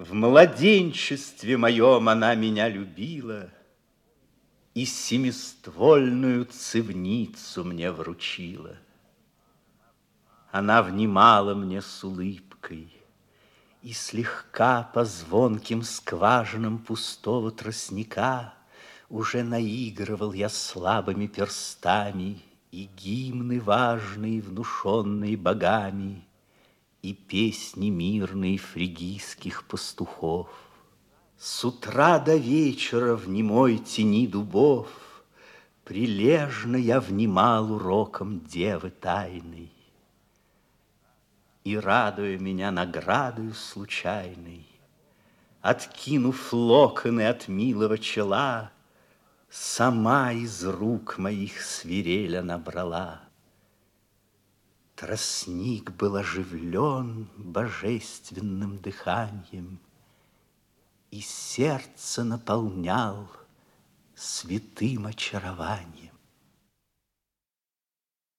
В младенчестве моем она меня любила И семиствольную цивницу мне вручила. Она внимала мне с улыбкой, И слегка по звонким скважинам пустого тростника Уже наигрывал я слабыми перстами И гимны важные, внушенные богами, И песни мирные фригийских пастухов. С утра до вечера в немой тени дубов Прилежно я внимал урокам девы тайной и, радуя меня наградою случайной, Откинув локоны от милого чела, Сама из рук моих свиреля набрала. Тростник был оживлен божественным дыханием, И сердце наполнял святым очарованием.